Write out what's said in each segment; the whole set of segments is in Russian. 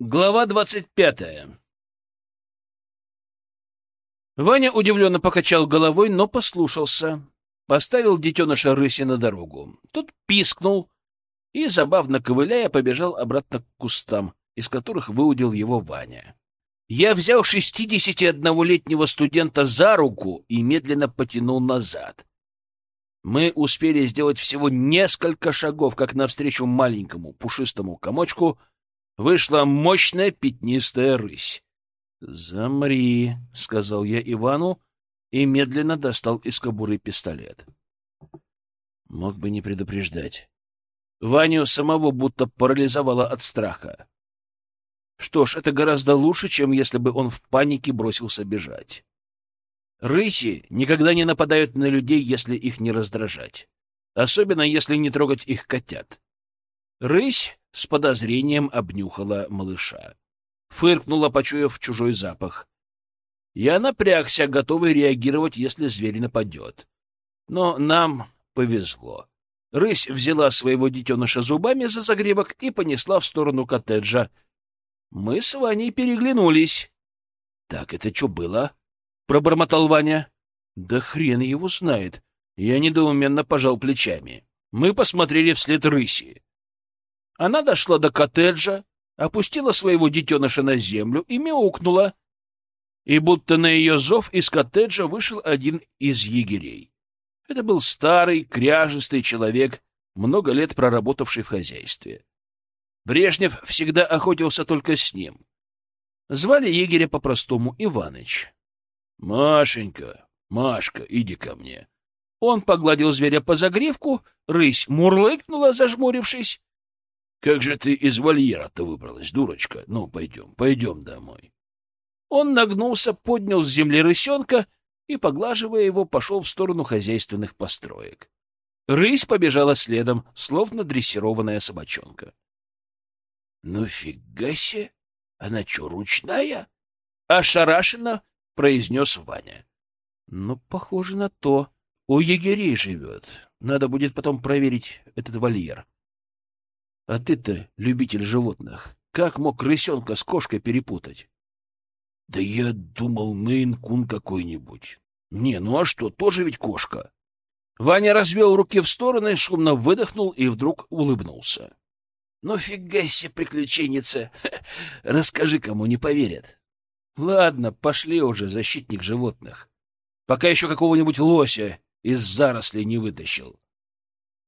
Глава двадцать пятая Ваня удивленно покачал головой, но послушался. Поставил детеныша рыси на дорогу. Тот пискнул и, забавно ковыляя, побежал обратно к кустам, из которых выудил его Ваня. Я взял шестидесятиоднолетнего студента за руку и медленно потянул назад. Мы успели сделать всего несколько шагов, как навстречу маленькому пушистому комочку вышла мощная пятнистая рысь. «Замри», — сказал я Ивану и медленно достал из кобуры пистолет. Мог бы не предупреждать. Ваню самого будто парализовало от страха. Что ж, это гораздо лучше, чем если бы он в панике бросился бежать. Рыси никогда не нападают на людей, если их не раздражать. Особенно, если не трогать их котят. Рысь с подозрением обнюхала малыша. Фыркнула, почуяв чужой запах. Я напрягся, готовый реагировать, если зверь нападет. Но нам повезло. Рысь взяла своего детеныша зубами за загребок и понесла в сторону коттеджа. Мы с Ваней переглянулись. — Так это что было? — пробормотал Ваня. — Да хрен его знает. Я недоуменно пожал плечами. Мы посмотрели вслед рыси. Она дошла до коттеджа, опустила своего детеныша на землю и мяукнула. И будто на ее зов из коттеджа вышел один из егерей. Это был старый, кряжистый человек, много лет проработавший в хозяйстве. Брежнев всегда охотился только с ним. Звали егеря по-простому Иваныч. — Машенька, Машка, иди ко мне. Он погладил зверя по загривку, рысь мурлыкнула, зажмурившись, как же ты из вольера-то выбралась, дурочка? Ну, пойдем, пойдем домой. Он нагнулся, поднял с земли рысенка и, поглаживая его, пошел в сторону хозяйственных построек. Рысь побежала следом, словно дрессированная собачонка. — Ну, фига себе! Она что, ручная? — ошарашенно произнес Ваня. — Ну, похоже на то. У егерей живет. Надо будет потом проверить этот вольер. А ты-то любитель животных. Как мог крысенка с кошкой перепутать? Да я думал, мейн-кун какой-нибудь. Не, ну а что, тоже ведь кошка. Ваня развел руки в стороны, шумно выдохнул и вдруг улыбнулся. Ну фига себе, приключенница. Расскажи, кому не поверят. Ладно, пошли уже, защитник животных. Пока еще какого-нибудь лося из зарослей не вытащил.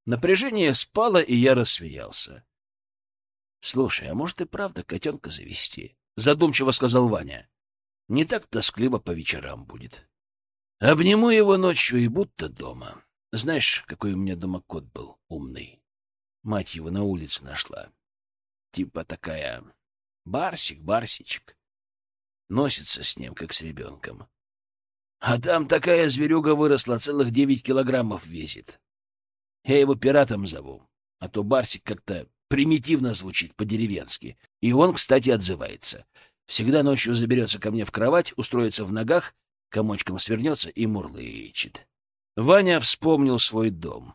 Напряжение спало, и я рассмеялся. — Слушай, а может и правда котенка завести? — задумчиво сказал Ваня. — Не так тоскливо по вечерам будет. Обниму его ночью и будто дома. Знаешь, какой у меня дома кот был умный? Мать его на улице нашла. Типа такая... Барсик, барсичек. Носится с ним, как с ребенком. А там такая зверюга выросла, целых девять килограммов весит. Я его пиратом зову, а то Барсик как-то примитивно звучит по-деревенски. И он, кстати, отзывается. Всегда ночью заберется ко мне в кровать, устроится в ногах, комочком свернется и мурлычет. Ваня вспомнил свой дом,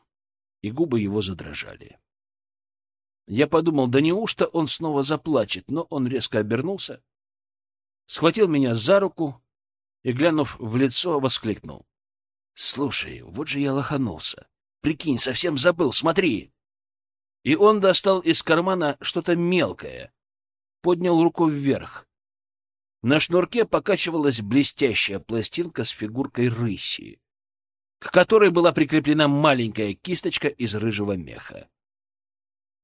и губы его задрожали. Я подумал, да неужто он снова заплачет, но он резко обернулся, схватил меня за руку и, глянув в лицо, воскликнул. — Слушай, вот же я лоханулся. Прикинь, совсем забыл, смотри! И он достал из кармана что-то мелкое, поднял руку вверх. На шнурке покачивалась блестящая пластинка с фигуркой рыси, к которой была прикреплена маленькая кисточка из рыжего меха.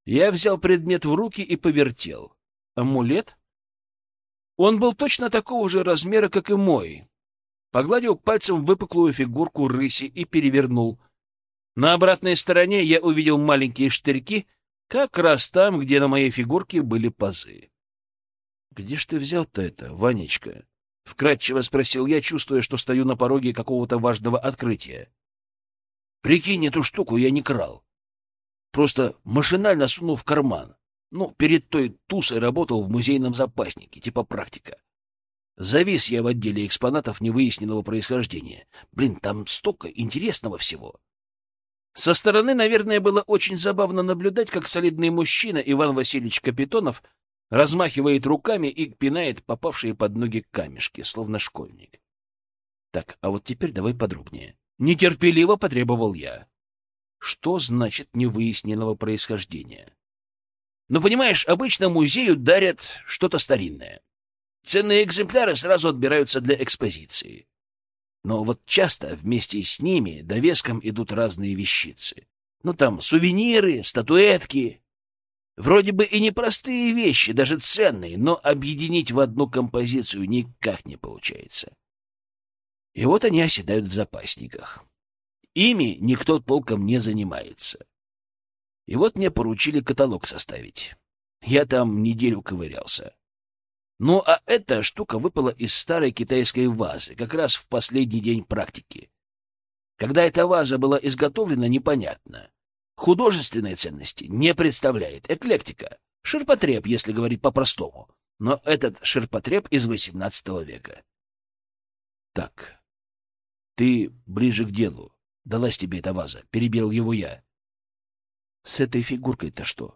Я взял предмет в руки и повертел. Амулет? Он был точно такого же размера, как и мой. Погладил пальцем выпуклую фигурку рыси и перевернул — на обратной стороне я увидел маленькие штырьки, как раз там, где на моей фигурке были пазы. — Где ж ты взял-то это, Ванечка? — вкратчиво спросил я, чувствуя, что стою на пороге какого-то важного открытия. — Прикинь, эту штуку я не крал. Просто машинально сунул в карман. Ну, перед той тусой работал в музейном запаснике, типа практика. Завис я в отделе экспонатов невыясненного происхождения. Блин, там столько интересного всего. Со стороны, наверное, было очень забавно наблюдать, как солидный мужчина Иван Васильевич Капитонов размахивает руками и пинает попавшие под ноги камешки, словно школьник. Так, а вот теперь давай подробнее. Нетерпеливо потребовал я. Что значит невыясненного происхождения? Ну, понимаешь, обычно музею дарят что-то старинное. Ценные экземпляры сразу отбираются для экспозиции. Но вот часто вместе с ними довеском идут разные вещицы. Ну, там сувениры, статуэтки. Вроде бы и непростые вещи, даже ценные, но объединить в одну композицию никак не получается. И вот они оседают в запасниках. Ими никто толком не занимается. И вот мне поручили каталог составить. Я там неделю ковырялся. Ну, а эта штука выпала из старой китайской вазы, как раз в последний день практики. Когда эта ваза была изготовлена, непонятно. Художественной ценности не представляет. Эклектика. Ширпотреб, если говорить по-простому. Но этот ширпотреб из XVIII века. Так, ты ближе к делу. Далась тебе эта ваза. Перебил его я. С этой фигуркой-то что?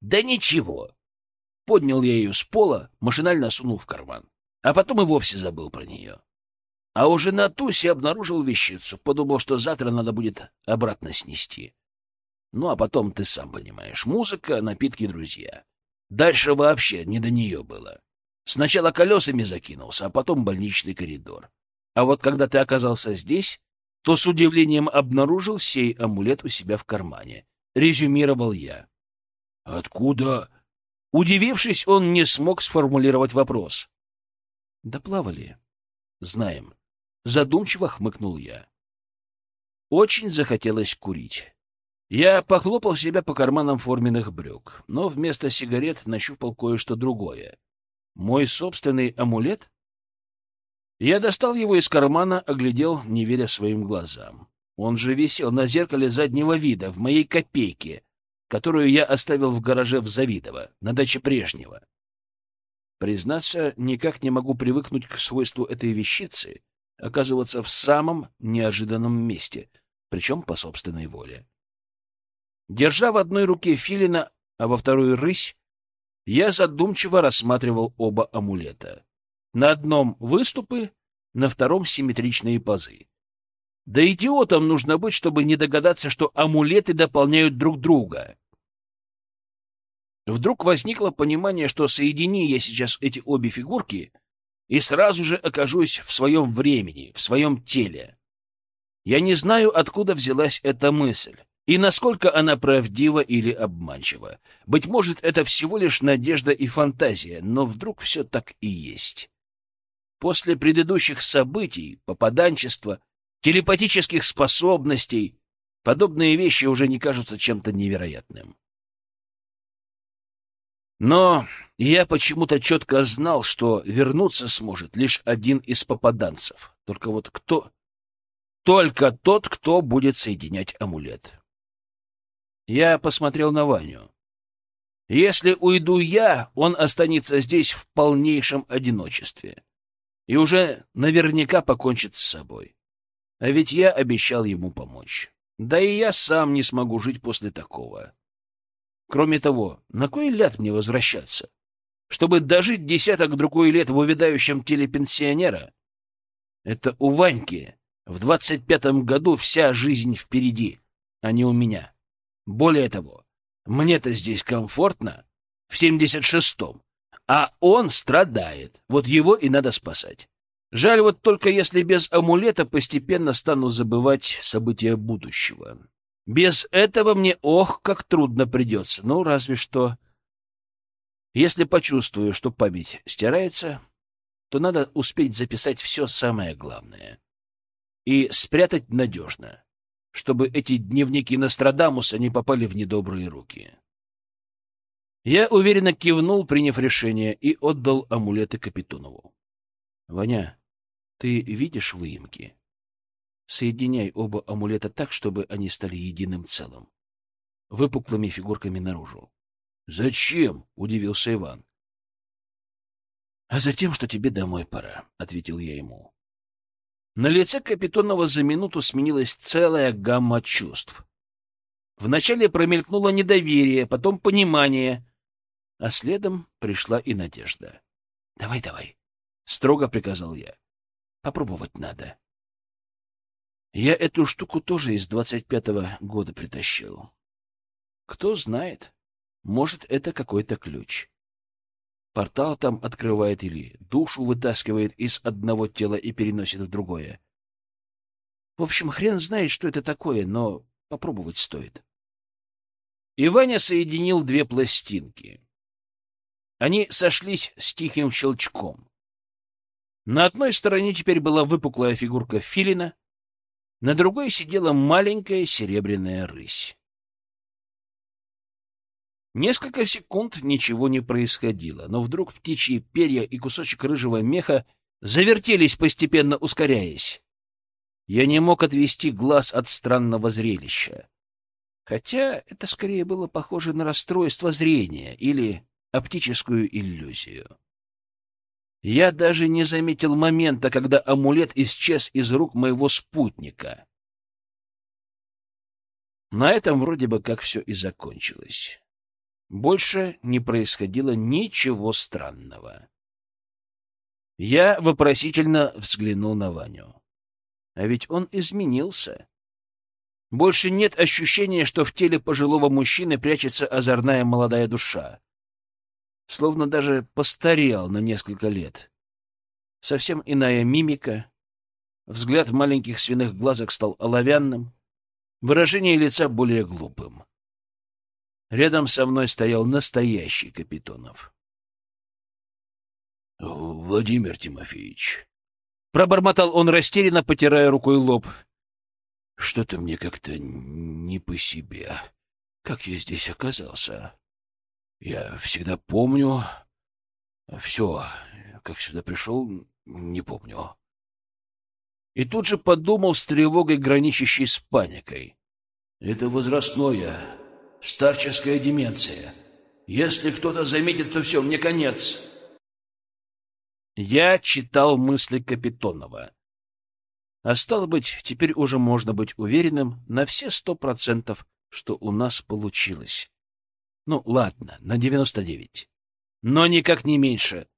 Да ничего. Поднял я ее с пола, машинально сунул в карман. А потом и вовсе забыл про нее. А уже на тусе обнаружил вещицу, подумал, что завтра надо будет обратно снести. Ну, а потом, ты сам понимаешь, музыка, напитки, друзья. Дальше вообще не до нее было. Сначала колесами закинулся, а потом больничный коридор. А вот когда ты оказался здесь, то с удивлением обнаружил сей амулет у себя в кармане. Резюмировал я. «Откуда?» Удивившись, он не смог сформулировать вопрос. «Доплавали?» «Знаем». Задумчиво хмыкнул я. Очень захотелось курить. Я похлопал себя по карманам форменных брюк, но вместо сигарет нащупал кое-что другое. Мой собственный амулет? Я достал его из кармана, оглядел, не веря своим глазам. Он же висел на зеркале заднего вида в моей копейке, которую я оставил в гараже в Завидово, на даче прежнего. Признаться, никак не могу привыкнуть к свойству этой вещицы оказываться в самом неожиданном месте, причем по собственной воле. Держа в одной руке филина, а во второй рысь, я задумчиво рассматривал оба амулета. На одном выступы, на втором симметричные пазы. Да идиотом нужно быть, чтобы не догадаться, что амулеты дополняют друг друга. Вдруг возникло понимание, что соедини я сейчас эти обе фигурки, и сразу же окажусь в своем времени, в своем теле. Я не знаю, откуда взялась эта мысль, и насколько она правдива или обманчива. Быть может, это всего лишь надежда и фантазия, но вдруг все так и есть. После предыдущих событий, попаданчества, телепатических способностей, подобные вещи уже не кажутся чем-то невероятным. Но я почему-то четко знал, что вернуться сможет лишь один из попаданцев. Только вот кто? Только тот, кто будет соединять амулет. Я посмотрел на Ваню. Если уйду я, он останется здесь в полнейшем одиночестве. И уже наверняка покончит с собой. А ведь я обещал ему помочь. Да и я сам не смогу жить после такого. Кроме того, на кой ляд мне возвращаться? Чтобы дожить десяток-другой лет в увядающем теле пенсионера? Это у Ваньки в двадцать пятом году вся жизнь впереди, а не у меня. Более того, мне-то здесь комфортно, в семьдесят шестом, а он страдает, вот его и надо спасать. Жаль вот только, если без амулета постепенно стану забывать события будущего. Без этого мне ох, как трудно придется. Ну, разве что... Если почувствую, что память стирается, то надо успеть записать все самое главное. И спрятать надежно, чтобы эти дневники Нострадамуса не попали в недобрые руки. Я уверенно кивнул, приняв решение, и отдал амулеты Капитунову. — Ваня, ты видишь выемки? Соединяй оба амулета так, чтобы они стали единым целым. Выпуклыми фигурками наружу. — Зачем? — удивился Иван. — А затем, что тебе домой пора, — ответил я ему. На лице Капитонова за минуту сменилась целая гамма чувств. Вначале промелькнуло недоверие, потом понимание, А следом пришла и Надежда. — Давай, давай, — строго приказал я. — Попробовать надо. Я эту штуку тоже из двадцать пятого года притащил. Кто знает, может, это какой-то ключ. Портал там открывает или душу вытаскивает из одного тела и переносит в другое. В общем, хрен знает, что это такое, но попробовать стоит. И Ваня соединил две пластинки. Они сошлись с тихим щелчком. На одной стороне теперь была выпуклая фигурка филина, на другой сидела маленькая серебряная рысь. Несколько секунд ничего не происходило, но вдруг птичьи перья и кусочек рыжего меха завертелись, постепенно ускоряясь. Я не мог отвести глаз от странного зрелища. Хотя это скорее было похоже на расстройство зрения или оптическую иллюзию. Я даже не заметил момента, когда амулет исчез из рук моего спутника. На этом вроде бы как все и закончилось. Больше не происходило ничего странного. Я вопросительно взглянул на Ваню. А ведь он изменился. Больше нет ощущения, что в теле пожилого мужчины прячется озорная молодая душа словно даже постарел на несколько лет. Совсем иная мимика, взгляд маленьких свиных глазок стал оловянным, выражение лица более глупым. Рядом со мной стоял настоящий Капитонов. — Владимир Тимофеевич, — пробормотал он растерянно, потирая рукой лоб, — что-то мне как-то не по себе. Как я здесь оказался? Я всегда помню... Все, как сюда пришел, не помню. И тут же подумал с тревогой, граничащей с паникой. Это возрастное, старческая деменция. Если кто-то заметит, то все, мне конец. Я читал мысли Капитонова. А стало быть, теперь уже можно быть уверенным на все сто процентов, что у нас получилось. Ну, ладно, на девяносто девять. Но никак не меньше.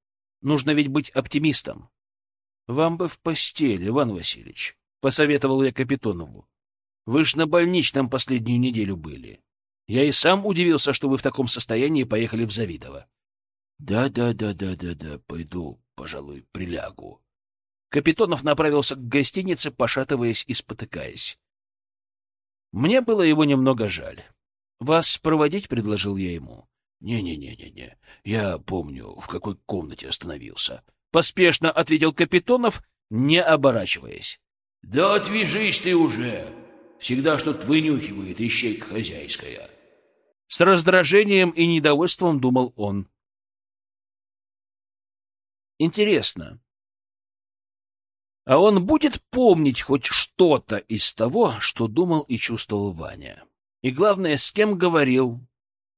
Нужно ведь быть оптимистом. Вам бы в постель, Иван Васильевич, — посоветовал я Капитонову. Вы ж на больничном последнюю неделю были. Я и сам удивился, что вы в таком состоянии поехали в Завидово. Да, да, да, да, да, да, пойду, пожалуй, прилягу. Капитонов направился к гостинице, пошатываясь и спотыкаясь. Мне было его немного жаль. «Вас проводить?» — предложил я ему. «Не-не-не-не-не, я помню, в какой комнате остановился». Поспешно ответил Капитонов, не оборачиваясь. «Да отвяжись ты уже! Всегда что-то вынюхивает ищейка хозяйская». С раздражением и недовольством думал он. Интересно, а он будет помнить хоть что-то из того, что думал и чувствовал Ваня? И главное, с кем говорил,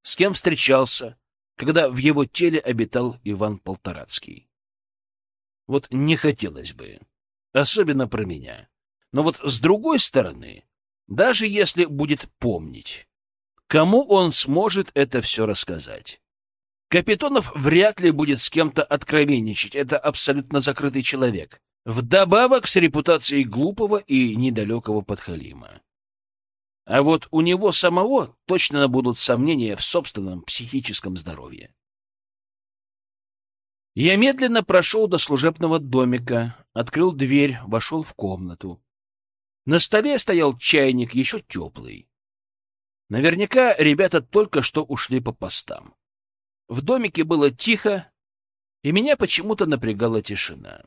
с кем встречался, когда в его теле обитал Иван Полторацкий. Вот не хотелось бы, особенно про меня. Но вот с другой стороны, даже если будет помнить, кому он сможет это все рассказать? Капитонов вряд ли будет с кем-то откровенничать, это абсолютно закрытый человек. Вдобавок с репутацией глупого и недалекого подхалима. А вот у него самого точно будут сомнения в собственном психическом здоровье. Я медленно прошел до служебного домика, открыл дверь, вошел в комнату. На столе стоял чайник, еще теплый. Наверняка ребята только что ушли по постам. В домике было тихо, и меня почему-то напрягала тишина.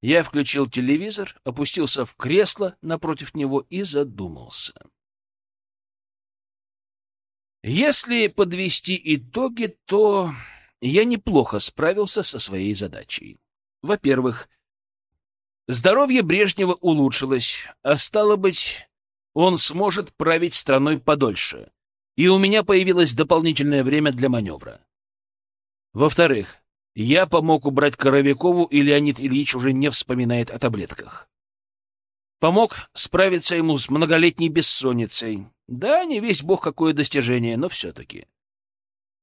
Я включил телевизор, опустился в кресло напротив него и задумался. Если подвести итоги, то я неплохо справился со своей задачей. Во-первых, здоровье Брежнева улучшилось, а стало быть, он сможет править страной подольше, и у меня появилось дополнительное время для маневра. Во-вторых, я помог убрать Коровякову, и Леонид Ильич уже не вспоминает о таблетках. Помог справиться ему с многолетней бессонницей. Да, не весь бог какое достижение, но все-таки.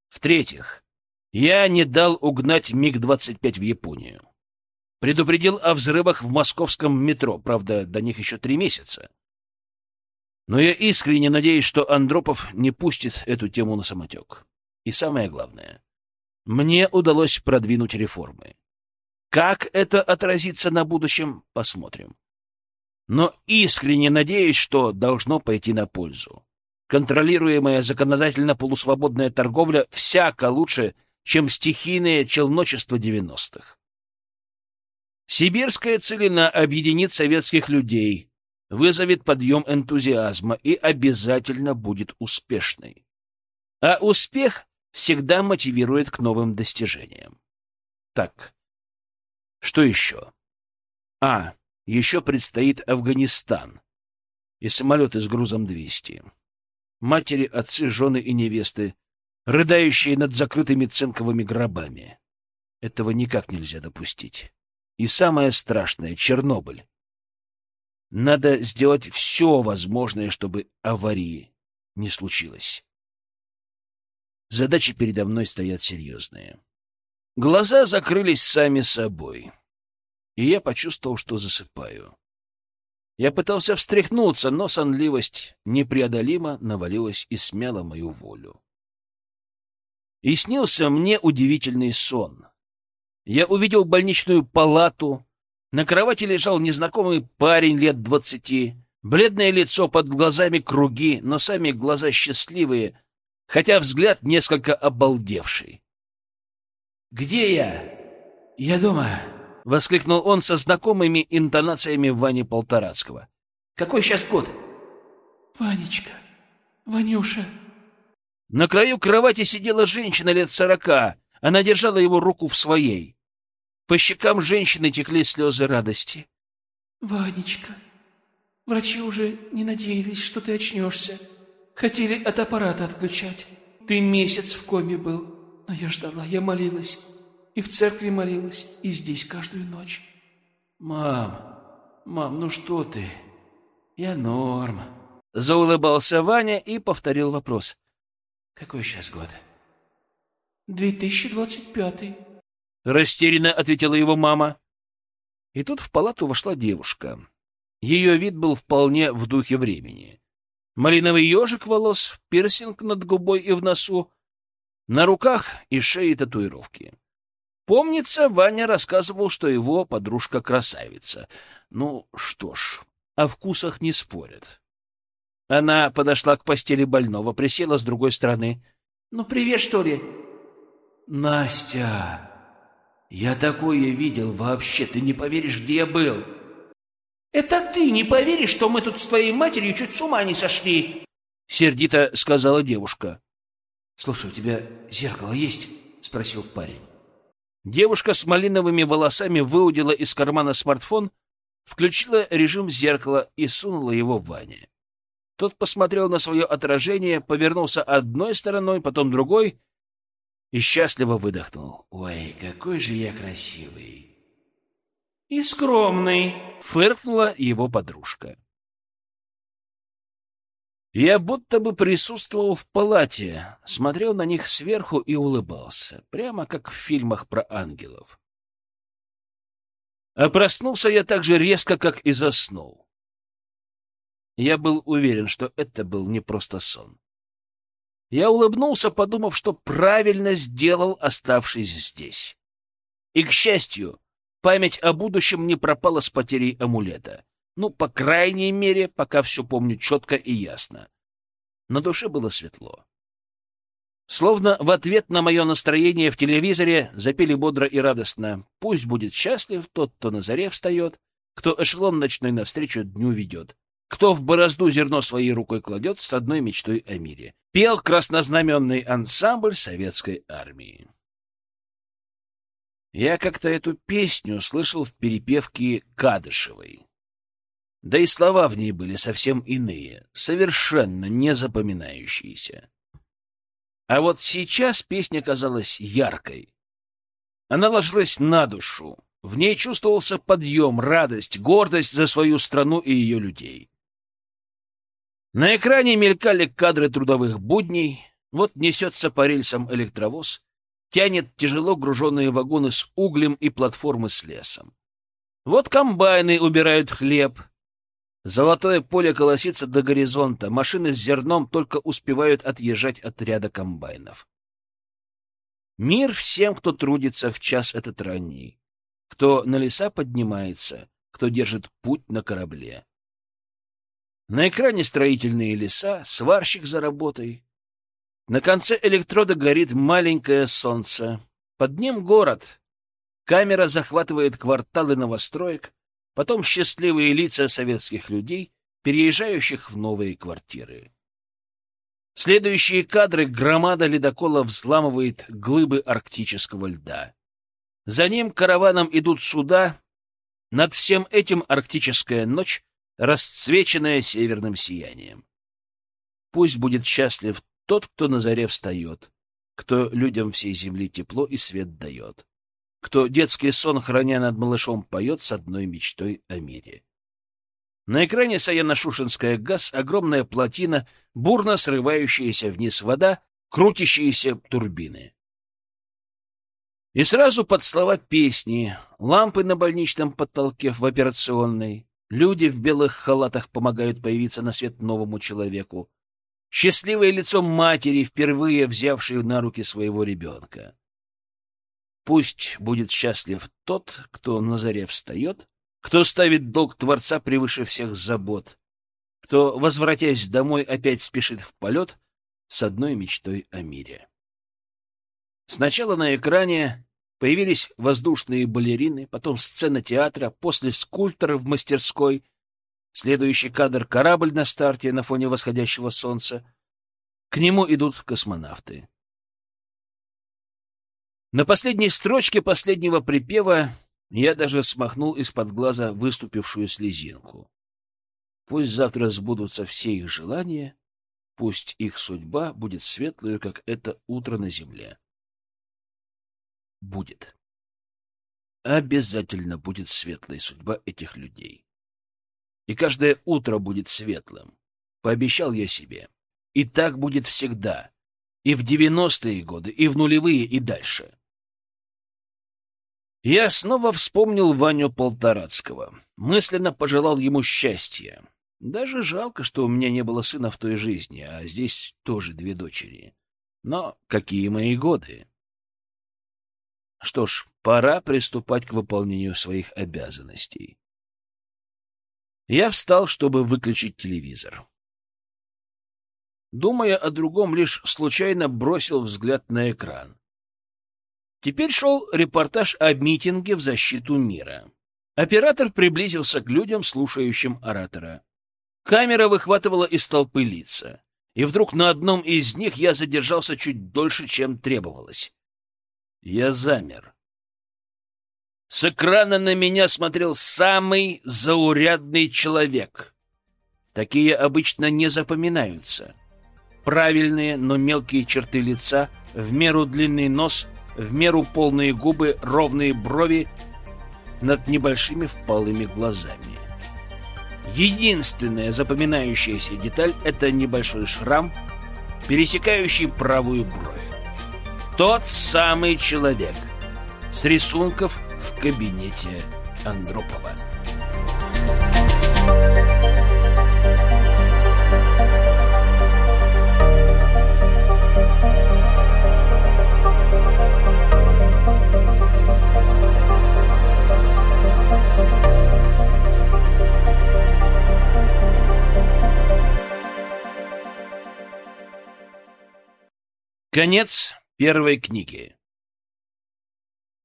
В-третьих, я не дал угнать МиГ-25 в Японию. Предупредил о взрывах в московском метро, правда, до них еще три месяца. Но я искренне надеюсь, что Андропов не пустит эту тему на самотек. И самое главное, мне удалось продвинуть реформы. Как это отразится на будущем, посмотрим. Но искренне надеюсь, что должно пойти на пользу. Контролируемая законодательно полусвободная торговля всяко лучше, чем стихийное челночество девяностых. Сибирская целина объединит советских людей, вызовет подъем энтузиазма и обязательно будет успешной. А успех всегда мотивирует к новым достижениям. Так, что еще? А, еще предстоит Афганистан и самолеты с грузом 200. Матери, отцы, жены и невесты, рыдающие над закрытыми цинковыми гробами. Этого никак нельзя допустить. И самое страшное — Чернобыль. Надо сделать все возможное, чтобы аварии не случилось. Задачи передо мной стоят серьезные. Глаза закрылись сами собой, и я почувствовал, что засыпаю. Я пытался встряхнуться, но сонливость непреодолимо навалилась и смяла мою волю. И снился мне удивительный сон. Я увидел больничную палату, на кровати лежал незнакомый парень лет двадцати, бледное лицо под глазами круги, но сами глаза счастливые, хотя взгляд несколько обалдевший. «Где я?» «Я дома», — воскликнул он со знакомыми интонациями Вани Полторацкого. «Какой сейчас год?» «Ванечка, Ванюша». На краю кровати сидела женщина лет сорока. Она держала его руку в своей. По щекам женщины текли слезы радости. «Ванечка, врачи уже не надеялись, что ты очнешься. Хотели от аппарата отключать. Ты месяц в коме был. Но я ждала, я молилась. И в церкви молилась, и здесь каждую ночь. Мам, мам, ну что ты? Я норм. Заулыбался Ваня и повторил вопрос. Какой сейчас год? 2025. Растерянно ответила его мама. И тут в палату вошла девушка. Ее вид был вполне в духе времени. Малиновый ежик волос, пирсинг над губой и в носу, на руках и шее татуировки. Помнится, Ваня рассказывал, что его подружка красавица. Ну что ж, о вкусах не спорят. Она подошла к постели больного, присела с другой стороны. — Ну, привет, что ли? — Настя, я такое видел вообще, ты не поверишь, где я был. — Это ты не поверишь, что мы тут с твоей матерью чуть с ума не сошли? — сердито сказала девушка. — Слушай, у тебя зеркало есть? — спросил парень. Девушка с малиновыми волосами выудила из кармана смартфон, включила режим зеркала и сунула его в Ване. Тот посмотрел на свое отражение, повернулся одной стороной, потом другой и счастливо выдохнул. «Ой, какой же я красивый!» «И скромный!» — фыркнула его подружка. Я будто бы присутствовал в палате, смотрел на них сверху и улыбался, прямо как в фильмах про ангелов. А проснулся я так же резко, как и заснул. Я был уверен, что это был не просто сон. Я улыбнулся, подумав, что правильно сделал, оставшись здесь. И, к счастью, память о будущем не пропала с потерей амулета. Ну, по крайней мере, пока все помню четко и ясно. На душе было светло. Словно в ответ на мое настроение в телевизоре запели бодро и радостно. Пусть будет счастлив тот, кто на заре встает, кто эшелон ночной навстречу дню ведет, кто в борозду зерно своей рукой кладет с одной мечтой о мире. Пел краснознаменный ансамбль советской армии. Я как-то эту песню слышал в перепевке Кадышевой. Да и слова в ней были совсем иные, совершенно не запоминающиеся. А вот сейчас песня казалась яркой. Она ложилась на душу. В ней чувствовался подъем, радость, гордость за свою страну и ее людей. На экране мелькали кадры трудовых будней, Вот несется по рельсам электровоз, тянет тяжело груженные вагоны с углем и платформы с лесом. Вот комбайны убирают хлеб. Золотое поле колосится до горизонта, машины с зерном только успевают отъезжать от ряда комбайнов. Мир всем, кто трудится в час этот ранний, кто на леса поднимается, кто держит путь на корабле. На экране строительные леса, сварщик за работой, на конце электрода горит маленькое солнце. Под ним город. Камера захватывает кварталы новостроек, потом счастливые лица советских людей, переезжающих в новые квартиры. Следующие кадры громада ледокола взламывает глыбы арктического льда. За ним караваном идут суда. Над всем этим арктическая ночь, расцвеченная северным сиянием. Пусть будет счастлив тот, кто на заре встает, кто людям всей земли тепло и свет дает, кто детский сон, храня над малышом, поет с одной мечтой о мире. На экране Саяно-Шушенская ГАЗ, огромная плотина, бурно срывающаяся вниз вода, крутящиеся турбины. И сразу под слова песни, лампы на больничном потолке в операционной, люди в белых халатах помогают появиться на свет новому человеку, счастливое лицо матери, впервые взявшей на руки своего ребенка. Пусть будет счастлив тот, кто на заре встает, кто ставит долг Творца превыше всех забот, кто, возвратясь домой, опять спешит в полет с одной мечтой о мире. Сначала на экране появились воздушные балерины, потом сцена театра, после скульптора в мастерской — Следующий кадр — корабль на старте на фоне восходящего солнца. К нему идут космонавты. На последней строчке последнего припева я даже смахнул из-под глаза выступившую слезинку. Пусть завтра сбудутся все их желания, пусть их судьба будет светлую, как это утро на земле. Будет. Обязательно будет светлая судьба этих людей и каждое утро будет светлым. Пообещал я себе. И так будет всегда. И в девяностые годы, и в нулевые, и дальше. Я снова вспомнил Ваню Полторацкого. Мысленно пожелал ему счастья. Даже жалко, что у меня не было сына в той жизни, а здесь тоже две дочери. Но какие мои годы! Что ж, пора приступать к выполнению своих обязанностей. Я встал, чтобы выключить телевизор. Думая о другом, лишь случайно бросил взгляд на экран. Теперь шел репортаж о митинге в защиту мира. Оператор приблизился к людям, слушающим оратора. Камера выхватывала из толпы лица. И вдруг на одном из них я задержался чуть дольше, чем требовалось. Я замер. С экрана на меня смотрел самый заурядный человек. Такие обычно не запоминаются. Правильные, но мелкие черты лица, в меру длинный нос, в меру полные губы, ровные брови над небольшими впалыми глазами. Единственная запоминающаяся деталь — это небольшой шрам, пересекающий правую бровь. Тот самый человек. С рисунков кабинете Андропова. Конец первой книги.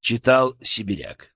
Читал Сибиряк.